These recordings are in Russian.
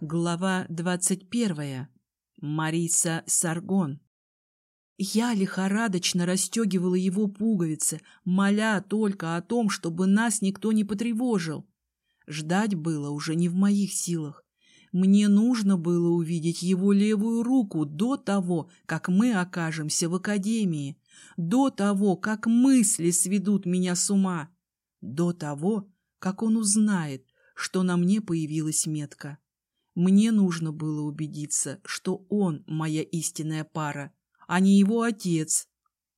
Глава двадцать первая. Мариса Саргон. Я лихорадочно расстегивала его пуговицы, моля только о том, чтобы нас никто не потревожил. Ждать было уже не в моих силах. Мне нужно было увидеть его левую руку до того, как мы окажемся в академии, до того, как мысли сведут меня с ума, до того, как он узнает, что на мне появилась метка. Мне нужно было убедиться, что он моя истинная пара, а не его отец.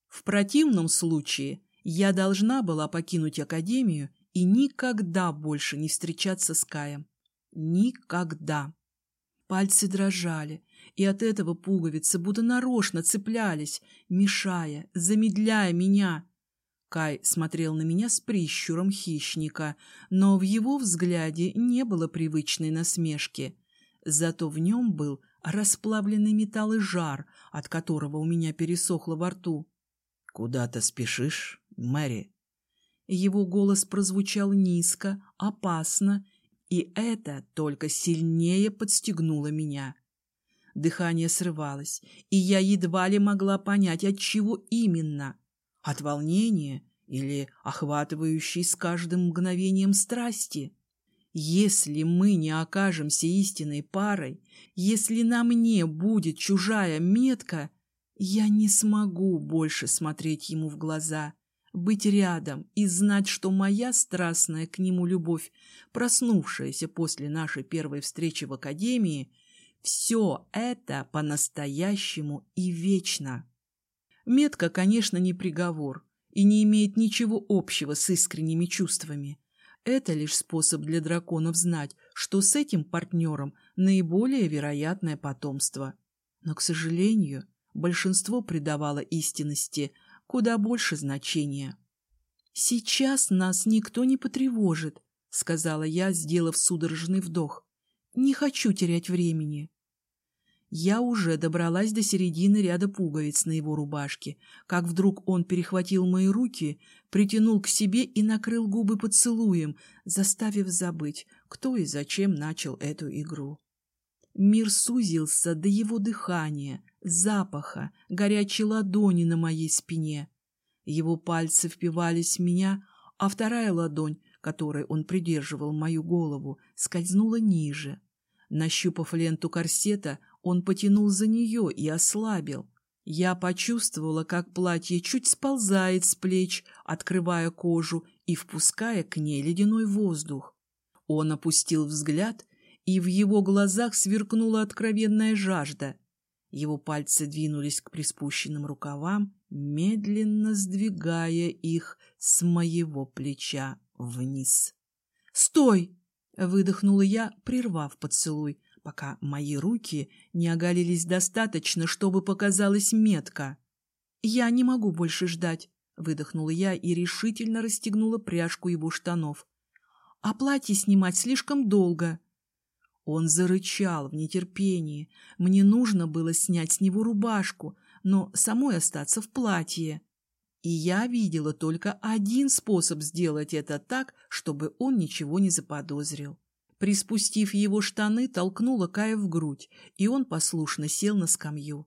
В противном случае я должна была покинуть академию и никогда больше не встречаться с Каем. Никогда. Пальцы дрожали, и от этого пуговицы будто нарочно цеплялись, мешая, замедляя меня. Кай смотрел на меня с прищуром хищника, но в его взгляде не было привычной насмешки. Зато в нем был расплавленный металл и жар, от которого у меня пересохло во рту. — Куда-то спешишь, Мэри? Его голос прозвучал низко, опасно, и это только сильнее подстегнуло меня. Дыхание срывалось, и я едва ли могла понять, от чего именно. От волнения или охватывающей с каждым мгновением страсти. Если мы не окажемся истинной парой, если на мне будет чужая метка, я не смогу больше смотреть ему в глаза, быть рядом и знать, что моя страстная к нему любовь, проснувшаяся после нашей первой встречи в академии, все это по-настоящему и вечно. Метка, конечно, не приговор и не имеет ничего общего с искренними чувствами. Это лишь способ для драконов знать, что с этим партнером наиболее вероятное потомство. Но, к сожалению, большинство придавало истинности куда больше значения. «Сейчас нас никто не потревожит», — сказала я, сделав судорожный вдох. «Не хочу терять времени». Я уже добралась до середины ряда пуговиц на его рубашке, как вдруг он перехватил мои руки, притянул к себе и накрыл губы поцелуем, заставив забыть, кто и зачем начал эту игру. Мир сузился до его дыхания, запаха, горячей ладони на моей спине. Его пальцы впивались в меня, а вторая ладонь, которой он придерживал мою голову, скользнула ниже. Нащупав ленту корсета, он потянул за нее и ослабил. Я почувствовала, как платье чуть сползает с плеч, открывая кожу и впуская к ней ледяной воздух. Он опустил взгляд, и в его глазах сверкнула откровенная жажда. Его пальцы двинулись к приспущенным рукавам, медленно сдвигая их с моего плеча вниз. «Стой!» — выдохнула я, прервав поцелуй, пока мои руки не оголились достаточно, чтобы показалась метка. «Я не могу больше ждать», — выдохнула я и решительно расстегнула пряжку его штанов. «А платье снимать слишком долго». Он зарычал в нетерпении. Мне нужно было снять с него рубашку, но самой остаться в платье. И я видела только один способ сделать это так, чтобы он ничего не заподозрил. Приспустив его штаны, толкнула Кая в грудь, и он послушно сел на скамью.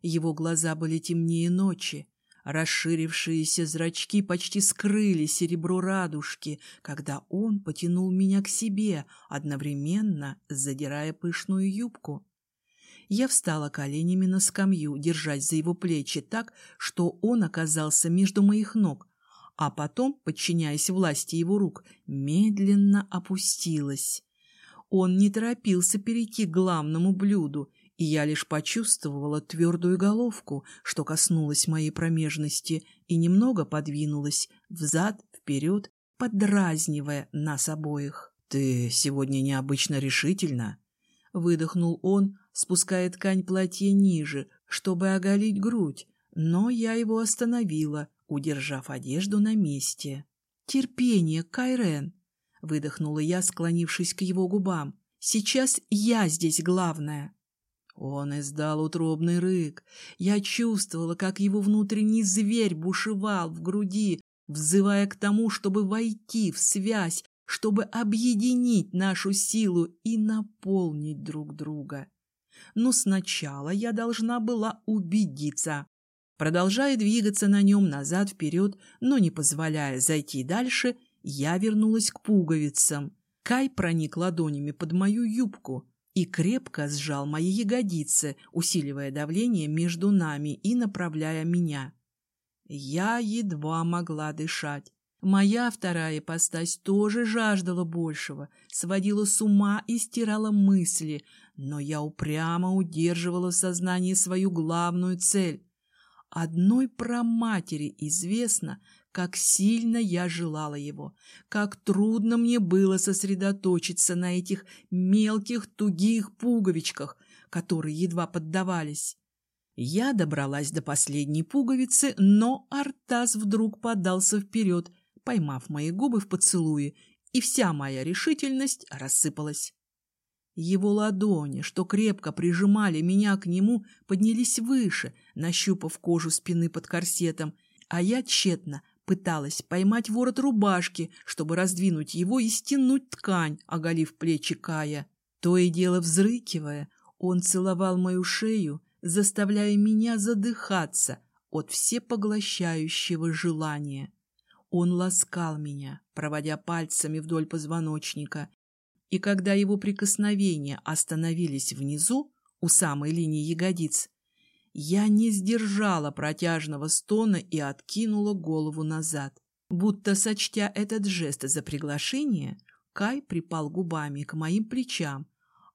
Его глаза были темнее ночи. Расширившиеся зрачки почти скрыли серебро радужки, когда он потянул меня к себе, одновременно задирая пышную юбку. Я встала коленями на скамью, держась за его плечи так, что он оказался между моих ног, а потом, подчиняясь власти его рук, медленно опустилась. Он не торопился перейти к главному блюду, и я лишь почувствовала твердую головку, что коснулась моей промежности и немного подвинулась взад-вперед, подразнивая нас обоих. — Ты сегодня необычно решительна, — выдохнул он, спуская ткань платья ниже, чтобы оголить грудь, но я его остановила, удержав одежду на месте. «Терпение, Кайрен!» — выдохнула я, склонившись к его губам. «Сейчас я здесь главная». Он издал утробный рык. Я чувствовала, как его внутренний зверь бушевал в груди, взывая к тому, чтобы войти в связь, чтобы объединить нашу силу и наполнить друг друга. Но сначала я должна была убедиться. Продолжая двигаться на нем назад-вперед, но не позволяя зайти дальше, я вернулась к пуговицам. Кай проник ладонями под мою юбку и крепко сжал мои ягодицы, усиливая давление между нами и направляя меня. Я едва могла дышать. Моя вторая ипостась тоже жаждала большего, сводила с ума и стирала мысли, но я упрямо удерживала в сознании свою главную цель. Одной праматери известно, как сильно я желала его, как трудно мне было сосредоточиться на этих мелких тугих пуговичках, которые едва поддавались. Я добралась до последней пуговицы, но Артас вдруг подался вперед, поймав мои губы в поцелуе, и вся моя решительность рассыпалась. Его ладони, что крепко прижимали меня к нему, поднялись выше, нащупав кожу спины под корсетом, а я тщетно пыталась поймать ворот рубашки, чтобы раздвинуть его и стянуть ткань, оголив плечи Кая. То и дело взрыкивая, он целовал мою шею, заставляя меня задыхаться от всепоглощающего желания. Он ласкал меня, проводя пальцами вдоль позвоночника, и когда его прикосновения остановились внизу, у самой линии ягодиц, я не сдержала протяжного стона и откинула голову назад. Будто сочтя этот жест за приглашение, Кай припал губами к моим плечам,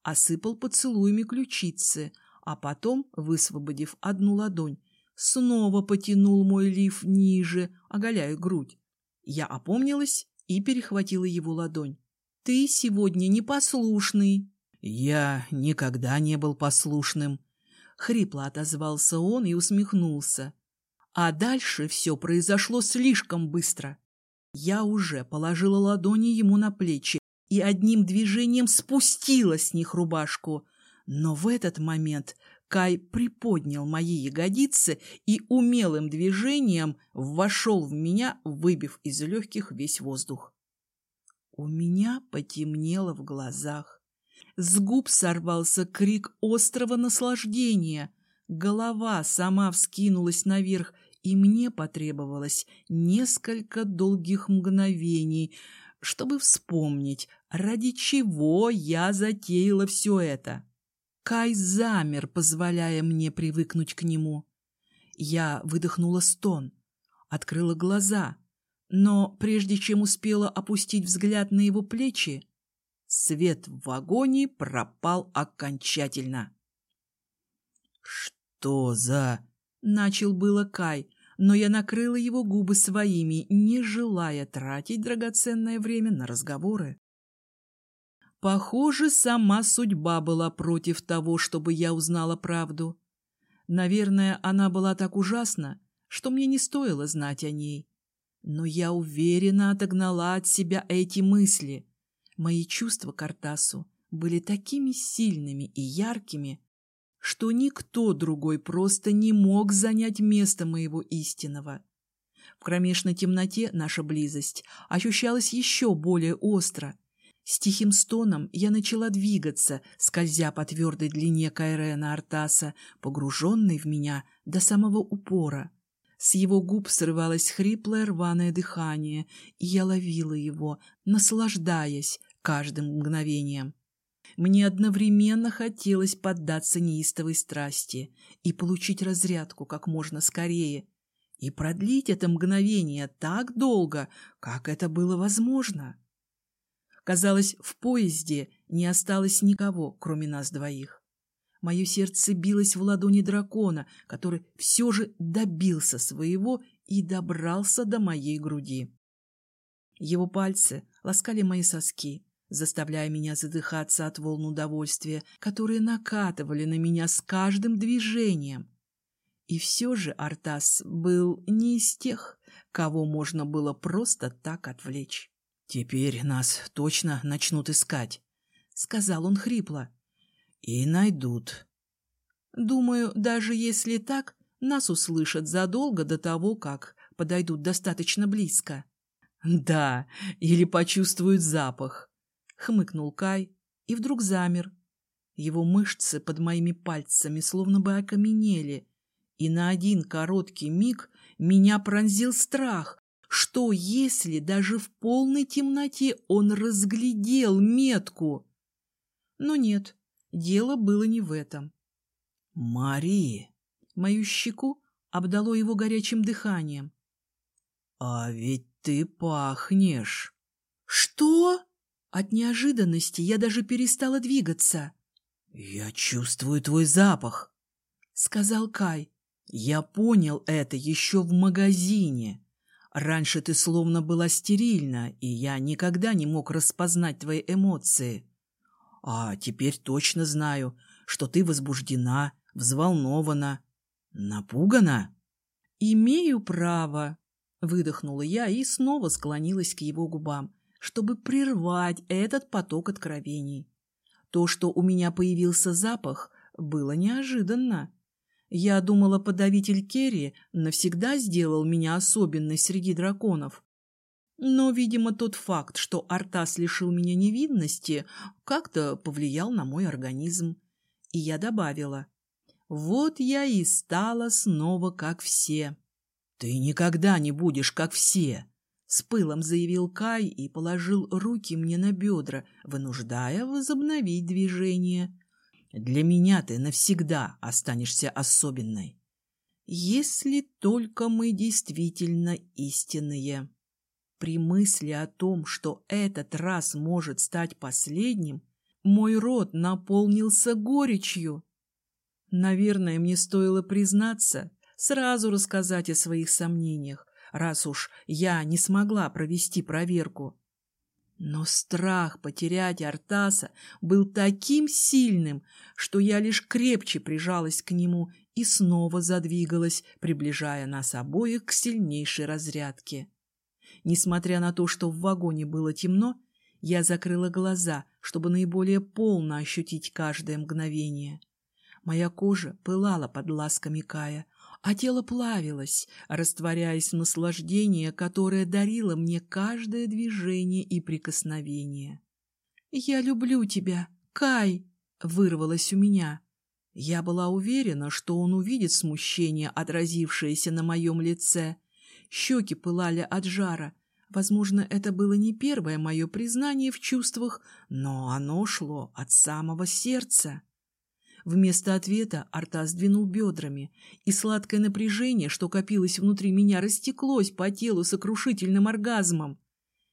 осыпал поцелуями ключицы, а потом, высвободив одну ладонь, снова потянул мой лиф ниже, оголяя грудь. Я опомнилась и перехватила его ладонь. «Ты сегодня непослушный». «Я никогда не был послушным», — хрипло отозвался он и усмехнулся. А дальше все произошло слишком быстро. Я уже положила ладони ему на плечи и одним движением спустила с них рубашку. Но в этот момент Кай приподнял мои ягодицы и умелым движением вошел в меня, выбив из легких весь воздух. У меня потемнело в глазах. С губ сорвался крик острого наслаждения. Голова сама вскинулась наверх, и мне потребовалось несколько долгих мгновений, чтобы вспомнить, ради чего я затеяла все это. Кай замер, позволяя мне привыкнуть к нему. Я выдохнула стон, открыла глаза, но прежде чем успела опустить взгляд на его плечи, свет в вагоне пропал окончательно. «Что за...» — начал было Кай, но я накрыла его губы своими, не желая тратить драгоценное время на разговоры. Похоже, сама судьба была против того, чтобы я узнала правду. Наверное, она была так ужасна, что мне не стоило знать о ней. Но я уверенно отогнала от себя эти мысли. Мои чувства к Артасу были такими сильными и яркими, что никто другой просто не мог занять место моего истинного. В кромешной темноте наша близость ощущалась еще более остро, с тихим стоном я начала двигаться, скользя по твердой длине Кайрена Артаса, погруженной в меня до самого упора. С его губ срывалось хриплое рваное дыхание, и я ловила его, наслаждаясь каждым мгновением. Мне одновременно хотелось поддаться неистовой страсти и получить разрядку как можно скорее, и продлить это мгновение так долго, как это было возможно. Казалось, в поезде не осталось никого, кроме нас двоих. Мое сердце билось в ладони дракона, который все же добился своего и добрался до моей груди. Его пальцы ласкали мои соски, заставляя меня задыхаться от волн удовольствия, которые накатывали на меня с каждым движением. И все же Артас был не из тех, кого можно было просто так отвлечь. «Теперь нас точно начнут искать», — сказал он хрипло. «И найдут». «Думаю, даже если так, нас услышат задолго до того, как подойдут достаточно близко». Да, или почувствует запах, хмыкнул Кай и вдруг замер. Его мышцы под моими пальцами словно бы окаменели, и на один короткий миг меня пронзил страх. Что, если даже в полной темноте он разглядел метку? Но нет, дело было не в этом. «Мари!» Мою щеку обдало его горячим дыханием. «А ведь ты пахнешь!» «Что?» От неожиданности я даже перестала двигаться. «Я чувствую твой запах», — сказал Кай. «Я понял это еще в магазине. Раньше ты словно была стерильна, и я никогда не мог распознать твои эмоции. А теперь точно знаю, что ты возбуждена, взволнована, напугана». «Имею право», — выдохнула я и снова склонилась к его губам, чтобы прервать этот поток откровений. То, что у меня появился запах, было неожиданно. Я думала, подавитель Керри навсегда сделал меня особенной среди драконов. Но, видимо, тот факт, что Артас лишил меня невинности, как-то повлиял на мой организм. И я добавила, вот я и стала снова как все. «Ты никогда не будешь как все!» С пылом заявил Кай и положил руки мне на бедра, вынуждая возобновить движение. «Для меня ты навсегда останешься особенной». «Если только мы действительно истинные». При мысли о том, что этот раз может стать последним, мой рот наполнился горечью. Наверное, мне стоило признаться, сразу рассказать о своих сомнениях, раз уж я не смогла провести проверку. Но страх потерять Артаса был таким сильным, что я лишь крепче прижалась к нему и снова задвигалась, приближая нас обоих к сильнейшей разрядке. Несмотря на то, что в вагоне было темно, я закрыла глаза, чтобы наиболее полно ощутить каждое мгновение. Моя кожа пылала под ласками Кая, а тело плавилось, растворяясь в наслаждение, которое дарило мне каждое движение и прикосновение. «Я люблю тебя, Кай!» — вырвалось у меня. Я была уверена, что он увидит смущение, отразившееся на моем лице. Щеки пылали от жара. Возможно, это было не первое мое признание в чувствах, но оно шло от самого сердца. Вместо ответа Арта сдвинул бедрами, и сладкое напряжение, что копилось внутри меня, растеклось по телу сокрушительным оргазмом.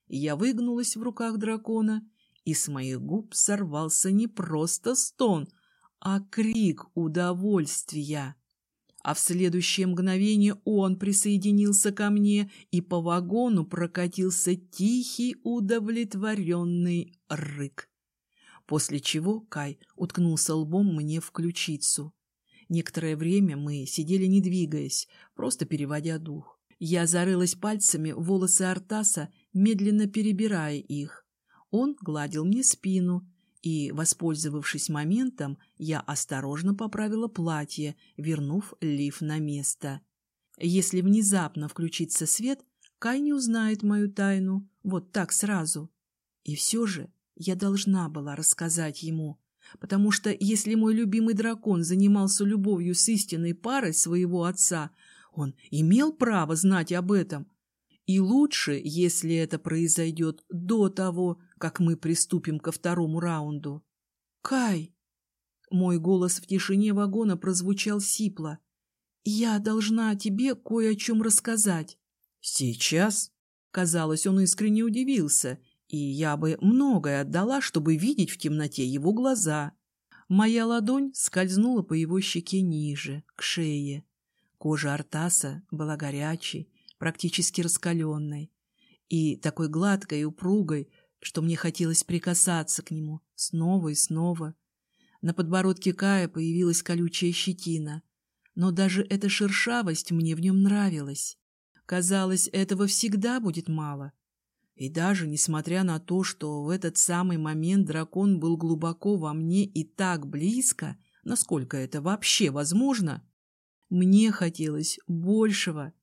Я выгнулась в руках дракона, и с моих губ сорвался не просто стон, а крик удовольствия. А в следующее мгновение он присоединился ко мне, и по вагону прокатился тихий удовлетворенный рык после чего Кай уткнулся лбом мне в ключицу. Некоторое время мы сидели не двигаясь, просто переводя дух. Я зарылась пальцами в волосы Артаса, медленно перебирая их. Он гладил мне спину, и, воспользовавшись моментом, я осторожно поправила платье, вернув лиф на место. Если внезапно включится свет, Кай не узнает мою тайну, вот так сразу. И все же я должна была рассказать ему, потому что если мой любимый дракон занимался любовью с истинной парой своего отца, он имел право знать об этом. И лучше, если это произойдет до того, как мы приступим ко второму раунду. «Кай!» Мой голос в тишине вагона прозвучал сипло. «Я должна тебе кое о чем рассказать». «Сейчас?» Казалось, он искренне удивился и я бы многое отдала, чтобы видеть в темноте его глаза. Моя ладонь скользнула по его щеке ниже, к шее. Кожа Артаса была горячей, практически раскаленной, и такой гладкой и упругой, что мне хотелось прикасаться к нему снова и снова. На подбородке Кая появилась колючая щетина, но даже эта шершавость мне в нем нравилась. Казалось, этого всегда будет мало — и даже несмотря на то, что в этот самый момент дракон был глубоко во мне и так близко, насколько это вообще возможно, мне хотелось большего.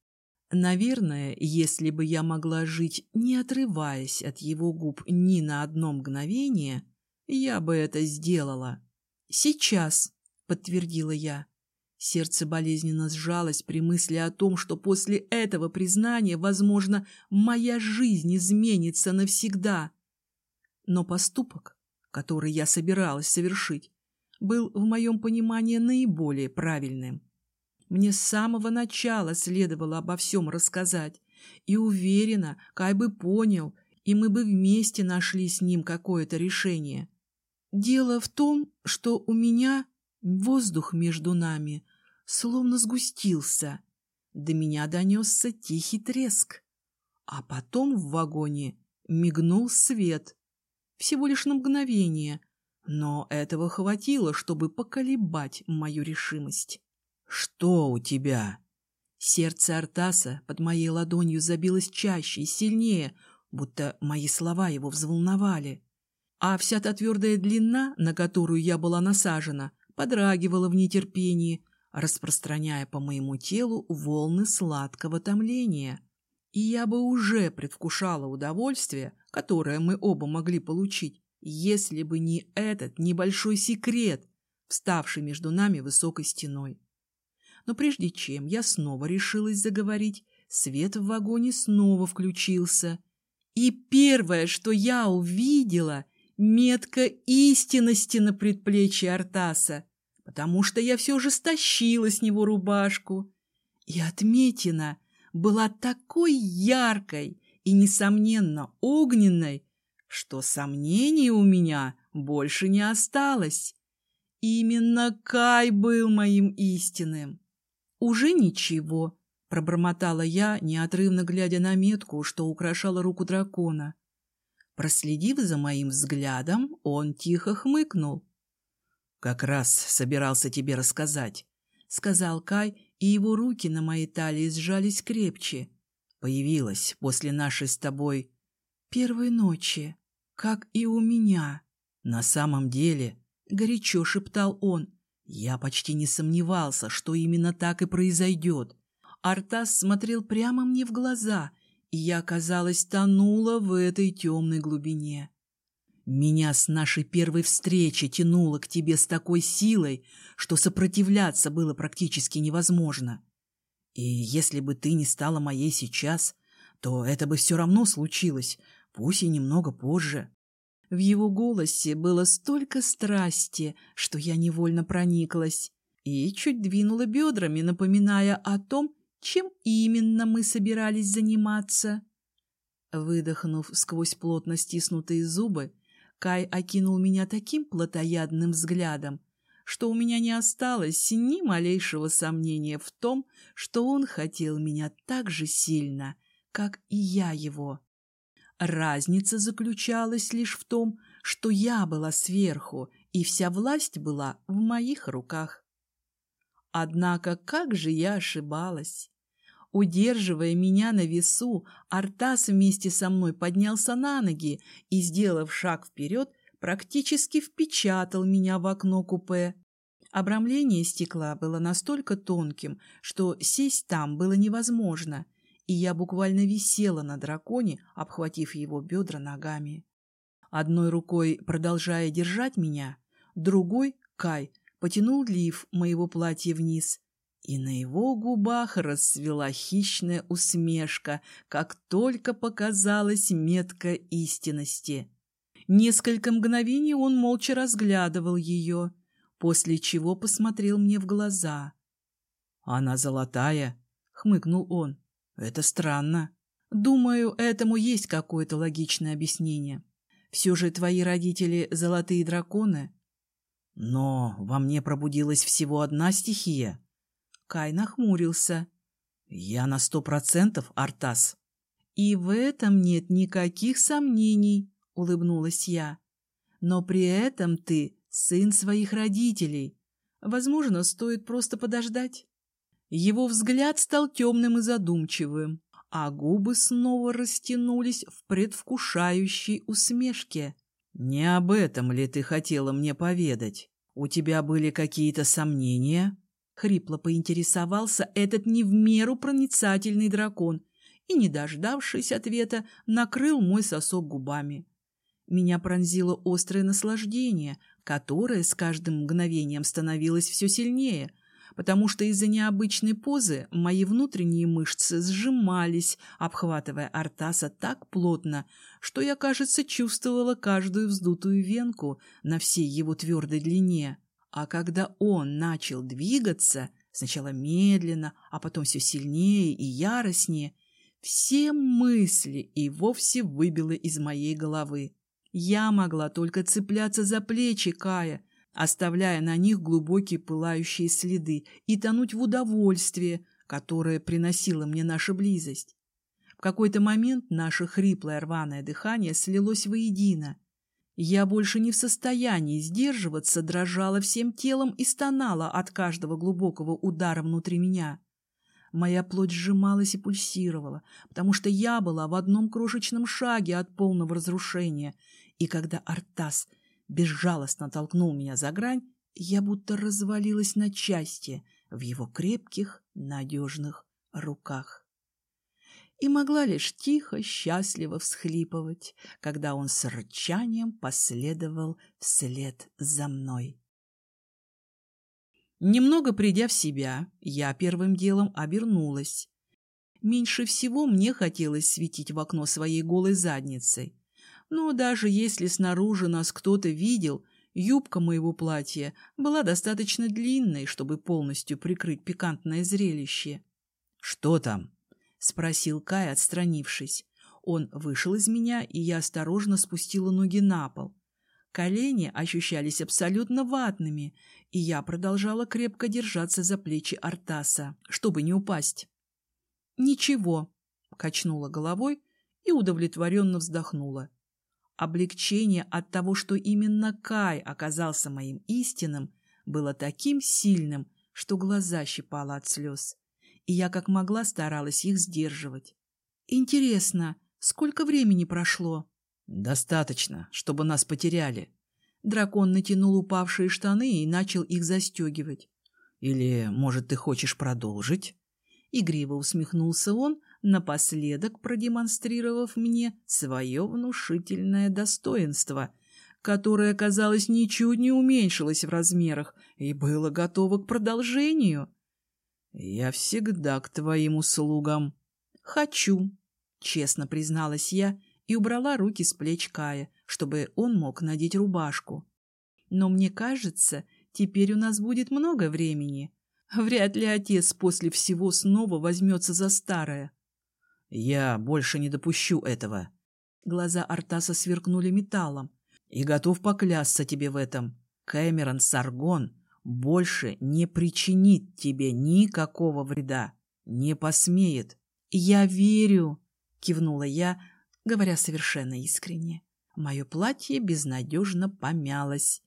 Наверное, если бы я могла жить, не отрываясь от его губ ни на одно мгновение, я бы это сделала. «Сейчас», — подтвердила я. Сердце болезненно сжалось при мысли о том, что после этого признания, возможно, моя жизнь изменится навсегда. Но поступок, который я собиралась совершить, был в моем понимании наиболее правильным. Мне с самого начала следовало обо всем рассказать, и уверена, Кай бы понял, и мы бы вместе нашли с ним какое-то решение. Дело в том, что у меня воздух между нами словно сгустился. До меня донесся тихий треск. А потом в вагоне мигнул свет. Всего лишь на мгновение, но этого хватило, чтобы поколебать мою решимость. «Что у тебя?» Сердце Артаса под моей ладонью забилось чаще и сильнее, будто мои слова его взволновали а вся та твердая длина, на которую я была насажена, подрагивала в нетерпении, распространяя по моему телу волны сладкого томления. И я бы уже предвкушала удовольствие, которое мы оба могли получить, если бы не этот небольшой секрет, вставший между нами высокой стеной. Но прежде чем я снова решилась заговорить, свет в вагоне снова включился. И первое, что я увидела — метка истинности на предплечье Артаса, потому что я все же стащила с него рубашку. И отметина была такой яркой и, несомненно, огненной, что сомнений у меня больше не осталось. Именно Кай был моим истинным. Уже ничего, пробормотала я, неотрывно глядя на метку, что украшала руку дракона. Проследив за моим взглядом, он тихо хмыкнул. «Как раз собирался тебе рассказать», — сказал Кай, и его руки на моей талии сжались крепче. «Появилась после нашей с тобой...» «Первой ночи, как и у меня». «На самом деле...» — горячо шептал он. «Я почти не сомневался, что именно так и произойдет». Артас смотрел прямо мне в глаза, и я, казалось, тонула в этой темной глубине. Меня с нашей первой встречи тянуло к тебе с такой силой, что сопротивляться было практически невозможно. И если бы ты не стала моей сейчас, то это бы все равно случилось, пусть и немного позже. В его голосе было столько страсти, что я невольно прониклась и чуть двинула бедрами, напоминая о том, чем именно мы собирались заниматься? Выдохнув сквозь плотно стиснутые зубы, Кай окинул меня таким плотоядным взглядом, что у меня не осталось ни малейшего сомнения в том, что он хотел меня так же сильно, как и я его. Разница заключалась лишь в том, что я была сверху, и вся власть была в моих руках. Однако как же я ошибалась! Удерживая меня на весу, Артас вместе со мной поднялся на ноги и, сделав шаг вперед, практически впечатал меня в окно купе. Обрамление стекла было настолько тонким, что сесть там было невозможно, и я буквально висела на драконе, обхватив его бедра ногами. Одной рукой продолжая держать меня, другой, Кай, потянул лиф моего платья вниз, и на его губах расцвела хищная усмешка, как только показалась метка истинности. Несколько мгновений он молча разглядывал ее, после чего посмотрел мне в глаза. «Она золотая», — хмыкнул он. «Это странно». «Думаю, этому есть какое-то логичное объяснение. Все же твои родители — золотые драконы». «Но во мне пробудилась всего одна стихия», Кай нахмурился. «Я на сто процентов Артас». «И в этом нет никаких сомнений», — улыбнулась я. «Но при этом ты сын своих родителей. Возможно, стоит просто подождать». Его взгляд стал темным и задумчивым, а губы снова растянулись в предвкушающей усмешке. «Не об этом ли ты хотела мне поведать? У тебя были какие-то сомнения?» Хрипло поинтересовался этот не в меру проницательный дракон и, не дождавшись ответа, накрыл мой сосок губами. Меня пронзило острое наслаждение, которое с каждым мгновением становилось все сильнее, потому что из-за необычной позы мои внутренние мышцы сжимались, обхватывая Артаса так плотно, что я, кажется, чувствовала каждую вздутую венку на всей его твердой длине. А когда он начал двигаться, сначала медленно, а потом все сильнее и яростнее, все мысли и вовсе выбило из моей головы. Я могла только цепляться за плечи Кая, оставляя на них глубокие пылающие следы, и тонуть в удовольствии, которое приносила мне наша близость. В какой-то момент наше хриплое рваное дыхание слилось воедино. Я больше не в состоянии сдерживаться, дрожала всем телом и стонала от каждого глубокого удара внутри меня. Моя плоть сжималась и пульсировала, потому что я была в одном крошечном шаге от полного разрушения, и когда Артас безжалостно толкнул меня за грань, я будто развалилась на части в его крепких, надежных руках. И могла лишь тихо, счастливо всхлипывать, когда он с рычанием последовал вслед за мной. Немного придя в себя, я первым делом обернулась. Меньше всего мне хотелось светить в окно своей голой задницей. Но даже если снаружи нас кто-то видел, юбка моего платья была достаточно длинной, чтобы полностью прикрыть пикантное зрелище. «Что там?» — спросил Кай, отстранившись. Он вышел из меня, и я осторожно спустила ноги на пол. Колени ощущались абсолютно ватными, и я продолжала крепко держаться за плечи Артаса, чтобы не упасть. «Ничего», — качнула головой и удовлетворенно вздохнула. Облегчение от того, что именно Кай оказался моим истинным, было таким сильным, что глаза щипало от слез, и я как могла старалась их сдерживать. «Интересно, сколько времени прошло?» «Достаточно, чтобы нас потеряли». Дракон натянул упавшие штаны и начал их застегивать. «Или, может, ты хочешь продолжить?» Игриво усмехнулся он, напоследок продемонстрировав мне свое внушительное достоинство, которое, казалось, ничуть не уменьшилось в размерах и было готово к продолжению. «Я всегда к твоим услугам». «Хочу», — честно призналась я и убрала руки с плеч Кая, чтобы он мог надеть рубашку. «Но мне кажется, теперь у нас будет много времени». Вряд ли отец после всего снова возьмется за старое. Я больше не допущу этого. Глаза Артаса сверкнули металлом. И готов поклясться тебе в этом. Кэмерон Саргон больше не причинит тебе никакого вреда. Не посмеет. Я верю, кивнула я, говоря совершенно искренне. Мое платье безнадежно помялось.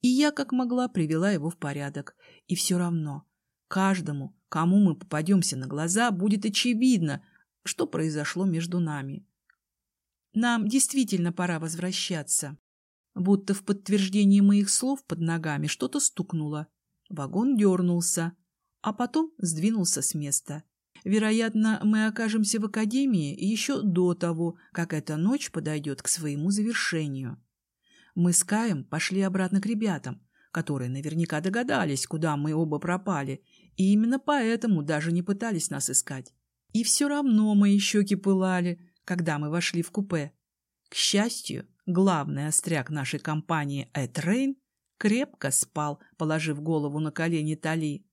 И я, как могла, привела его в порядок. И все равно, каждому, кому мы попадемся на глаза, будет очевидно, что произошло между нами. Нам действительно пора возвращаться. Будто в подтверждении моих слов под ногами что-то стукнуло. Вагон дернулся, а потом сдвинулся с места. Вероятно, мы окажемся в академии еще до того, как эта ночь подойдет к своему завершению. Мы с Каем пошли обратно к ребятам, которые наверняка догадались, куда мы оба пропали, и именно поэтому даже не пытались нас искать. И все равно мои щеки пылали, когда мы вошли в купе. К счастью, главный остряк нашей компании Этрейн крепко спал, положив голову на колени Тали.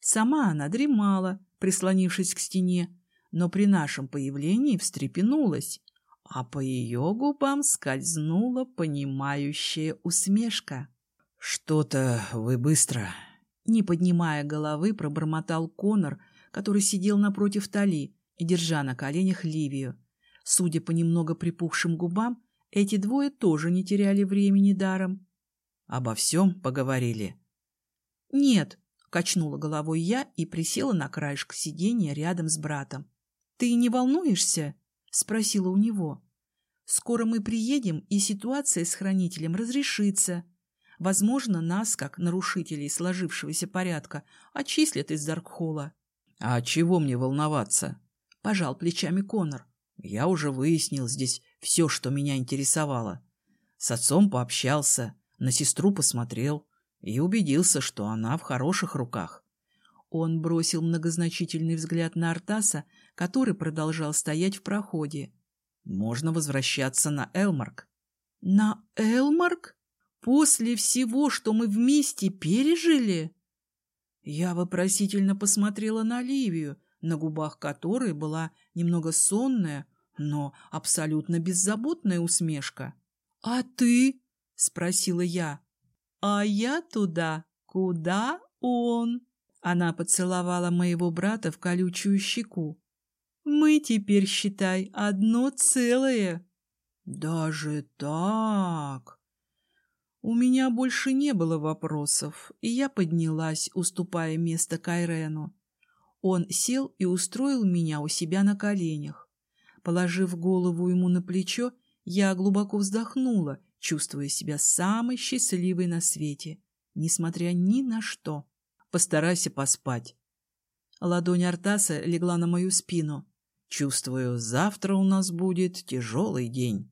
Сама она дремала, прислонившись к стене, но при нашем появлении встрепенулась, а по ее губам скользнула понимающая усмешка. «Что-то вы быстро...» Не поднимая головы, пробормотал Конор, который сидел напротив Тали, держа на коленях Ливию. Судя по немного припухшим губам, эти двое тоже не теряли времени даром. «Обо всем поговорили?» «Нет», — качнула головой я и присела на краешек сиденья рядом с братом. «Ты не волнуешься?» — спросила у него. «Скоро мы приедем, и ситуация с хранителем разрешится. Возможно, нас, как нарушителей сложившегося порядка, отчислят из Даркхола. — А чего мне волноваться? — пожал плечами Конор. — Я уже выяснил здесь все, что меня интересовало. С отцом пообщался, на сестру посмотрел и убедился, что она в хороших руках. Он бросил многозначительный взгляд на Артаса, который продолжал стоять в проходе. «Можно возвращаться на Элмарк». «На Элмарк?» После всего, что мы вместе пережили? Я вопросительно посмотрела на Ливию, на губах которой была немного сонная, но абсолютно беззаботная усмешка. — А ты? — спросила я. — А я туда, куда он? Она поцеловала моего брата в колючую щеку. — Мы теперь, считай, одно целое. — Даже так? У меня больше не было вопросов, и я поднялась, уступая место Кайрену. Он сел и устроил меня у себя на коленях. Положив голову ему на плечо, я глубоко вздохнула, чувствуя себя самой счастливой на свете, несмотря ни на что. Постарайся поспать. Ладонь Артаса легла на мою спину. Чувствую, завтра у нас будет тяжелый день.